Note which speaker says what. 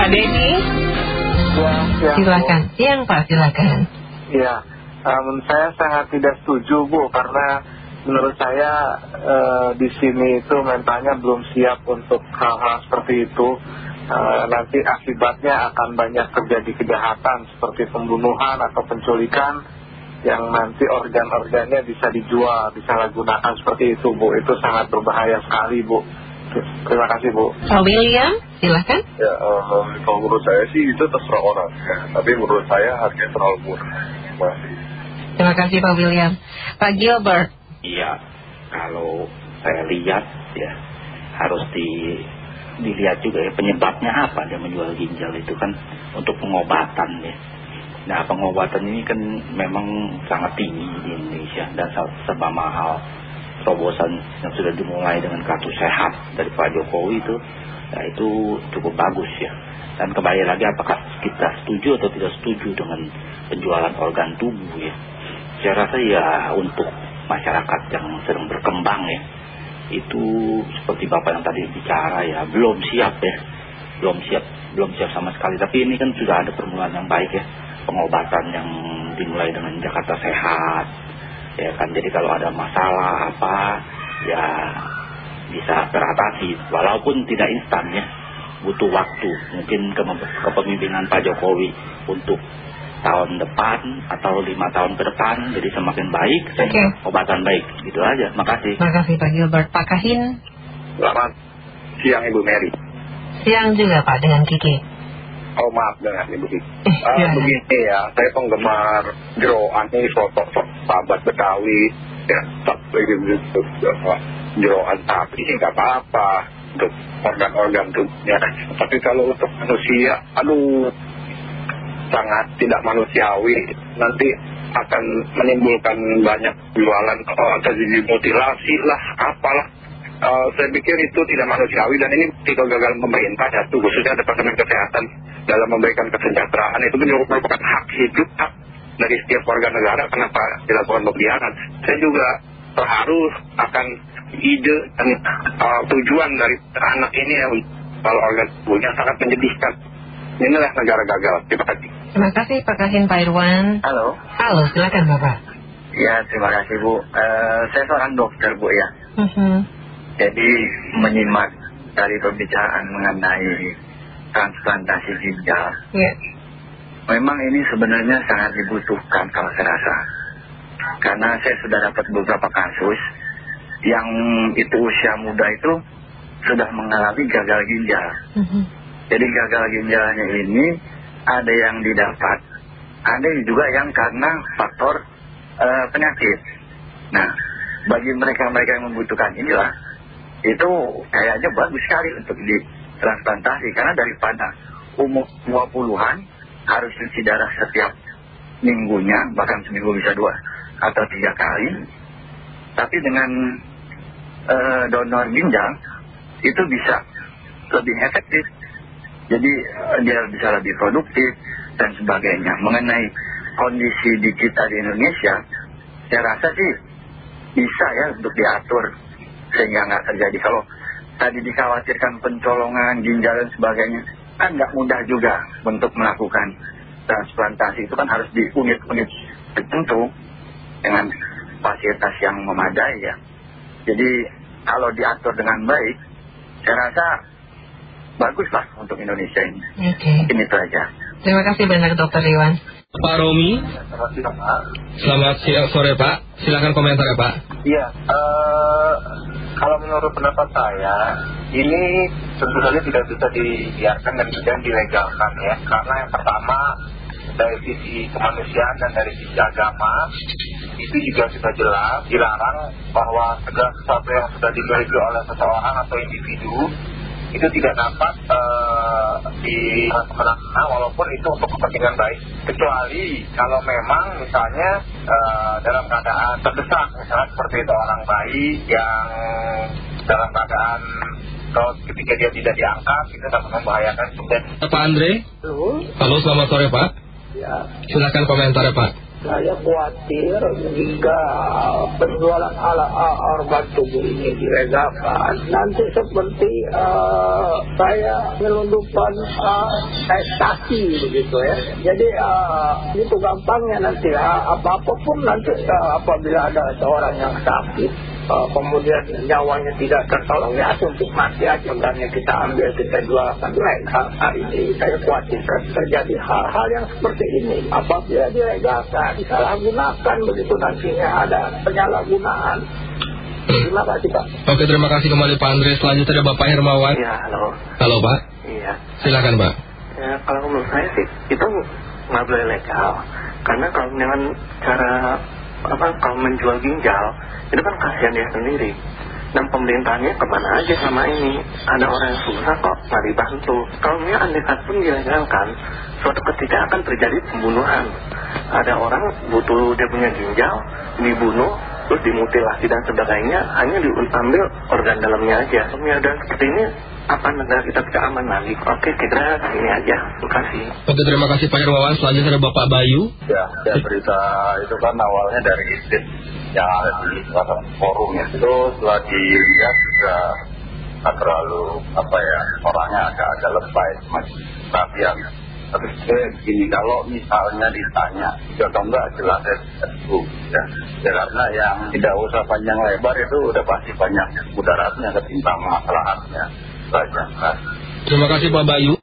Speaker 1: Pak Denny
Speaker 2: Ya, siang,
Speaker 1: Silakan Siang Pak silakan
Speaker 2: Ya, um, saya sangat tidak setuju Bu karena menurut saya uh, di sini itu mentalnya belum siap untuk hal-hal seperti itu. Uh, nanti akibatnya akan banyak terjadi kejahatan seperti pembunuhan atau penculikan yang nanti organ-organnya bisa dijual, disalahgunakan seperti itu Bu. Itu sangat berbahaya sekali Bu. Terima kasih Bu.
Speaker 1: Pak William silakan
Speaker 3: Ya, eh, kalau menurut saya sih itu terserah orang ya. Tapi menurut saya harganya terlalu murah. Masih.
Speaker 1: Terima kasih Pak William Pak Gilbert
Speaker 4: Iya, kalau saya lihat ya harus di, dilihat juga ya penyebabnya apa dia menjual ginjal itu kan untuk pengobatan ya. Nah pengobatan ini kan memang sangat tinggi di Indonesia dan serba mahal. Terobosan yang sudah dimulai dengan kartu sehat dari Pak Jokowi itu, ya itu cukup bagus ya. Dan kembali lagi apakah kita setuju atau tidak setuju dengan penjualan organ tubuh ya. Saya rasa ya untuk masyarakat yang sedang berkembang ya itu seperti bapak yang tadi bicara ya belum siap ya belum siap belum siap sama sekali tapi ini kan sudah ada permulaan yang baik ya pengobatan yang dimulai dengan Jakarta Sehat ya kan. Jadi kalau ada masalah apa ya bisa teratasi. Walaupun tidak instan ya. Butuh waktu. Mungkin ke- kepemimpinan Pak Jokowi untuk tahun depan atau lima tahun ke depan jadi semakin baik sehingga obatan baik. Gitu aja. Makasih.
Speaker 1: Terima kasih Pak Gilbert. Pak Kahin?
Speaker 3: Selamat siang Ibu Mary.
Speaker 1: Siang juga Pak dengan Kiki.
Speaker 3: Oh maaf dengan Ibu Kiki.
Speaker 1: Eh,
Speaker 3: Ah,
Speaker 1: silakan.
Speaker 3: begini ya, saya penggemar jeroan ini soto sahabat Betawi, ya, gitu, jeroan sapi sih nggak apa-apa untuk organ-organ tubuhnya. Tapi kalau untuk manusia, aduh, sangat tidak manusiawi. Nanti akan menimbulkan banyak jualan oh, terjadi mutilasi lah, apalah. Eh, saya pikir itu tidak manusiawi dan ini tidak gagal pemerintah ya, khususnya Departemen Kesehatan dalam memberikan kesejahteraan itu merupakan hak hidup hak dari setiap warga negara kenapa dilakukan pembiaran. Saya juga terharu akan ide dan eh, tujuan dari anak ini ya kalau organ tubuhnya sangat menyedihkan. Inilah negara gagal. Terima kasih.
Speaker 1: Terima kasih Pak Kahin Pak Irwan
Speaker 5: Halo,
Speaker 1: Halo silakan Bapak
Speaker 5: ya terima kasih Bu. Eh, saya seorang dokter Bu ya.
Speaker 1: Mhm.
Speaker 5: Jadi menyimak dari pembicaraan mengenai transplantasi ginjal,
Speaker 1: Ya
Speaker 5: memang ini sebenarnya sangat dibutuhkan kalau saya rasa. Karena saya sudah dapat beberapa kasus yang itu usia muda itu sudah mengalami gagal ginjal.
Speaker 1: Mhm.
Speaker 5: Jadi gagal ginjalnya ini ada yang didapat, ada juga yang karena faktor eh, penyakit. Nah, bagi mereka-mereka yang membutuhkan inilah, itu kayaknya bagus sekali untuk ditransplantasi. Karena daripada umur 20-an harus cuci darah setiap minggunya, bahkan seminggu bisa dua atau tiga kali. Tapi dengan eh, donor ginjal, itu bisa lebih efektif. Jadi eh, dia bisa lebih produktif dan sebagainya. Mengenai kondisi di kita di Indonesia, saya rasa sih bisa ya untuk diatur sehingga nggak terjadi. Kalau tadi dikhawatirkan pencolongan ginjal dan sebagainya, kan nggak mudah juga untuk melakukan transplantasi itu kan harus di unit-unit tertentu dengan fasilitas yang memadai ya. Jadi kalau diatur dengan baik, saya rasa baguslah untuk Indonesia ini.
Speaker 1: Oke
Speaker 5: Ini itu aja.
Speaker 1: Terima kasih banyak Dokter Irwan
Speaker 6: Pak Romi, selamat siang sore Pak. Silakan komentar ya Pak.
Speaker 2: Iya, eh, kalau menurut pendapat saya, ini tentu saja tidak bisa dibiarkan dan tidak dilegalkan ya. Karena yang pertama, dari sisi kemanusiaan dan dari sisi agama, itu juga sudah jelas dilarang bahwa segala sesuatu yang sudah dimiliki oleh seseorang atau individu, itu tidak dapat eh, di mana walaupun itu untuk kepentingan baik. Kecuali kalau memang misalnya eh, dalam keadaan terdesak misalnya seperti itu orang bayi yang dalam keadaan kalau ketika dia tidak diangkat itu dapat membahayakan. Sudah
Speaker 6: Pak Andre, halo selamat sore Pak.
Speaker 2: ya.
Speaker 6: Silakan komentar ya Pak.
Speaker 7: Saya khawatir jika penjualan ala organ tubuh ini dilegalkan, nanti seperti uh, saya menyelundupkan uh, ekstasi begitu ya. Jadi uh, itu gampangnya nanti uh, apa-apa nanti uh, apabila ada seorang yang sakit uh, kemudian nyawanya tidak tertolong. Ya untuk mati aja. Berani kita ambil kita jualkan. Lain hal, hal ini. Saya khawatir terjadi hal-hal yang seperti ini. Apabila dilegalkan disalahgunakan begitu. Nantinya ada penyalahgunaan. Terima kasih Pak.
Speaker 6: Oke terima kasih kembali Pak Andre. Selanjutnya ada Bapak Hermawan.
Speaker 8: Ya halo.
Speaker 6: Halo Pak.
Speaker 8: Iya.
Speaker 6: Silakan Pak.
Speaker 8: Ya kalau menurut saya sih itu nggak boleh legal. Karena kalau dengan cara apa kalau menjual ginjal itu kan kasihan dia sendiri. Dan pemerintahnya ke mana aja sama ini? Ada orang yang susah kok nggak dibantu. Kalau ini andekat pun dilegalkan suatu ketika akan terjadi pembunuhan. Ada orang butuh dia punya ginjal dibunuh terus dimutilasi dan sebagainya hanya diambil organ dalamnya aja. Dan seperti ini apa negara kita bisa aman lagi? Oke kira ini aja. Terima kasih.
Speaker 6: Oke terima kasih Pak Hermawan. Selanjutnya ada Bapak Bayu.
Speaker 9: Ya, ya berita itu kan awalnya dari ISIS yang ada di forum ya itu setelah dilihat juga tak terlalu apa ya orangnya agak-agak lebay masih perhatian tapi saya begini kalau misalnya ditanya atau enggak jelas itu ya. ya karena yang tidak usah panjang lebar itu udah pasti banyak mudaratnya ketimbang masalahnya. Saja
Speaker 6: terima kasih Pak Bayu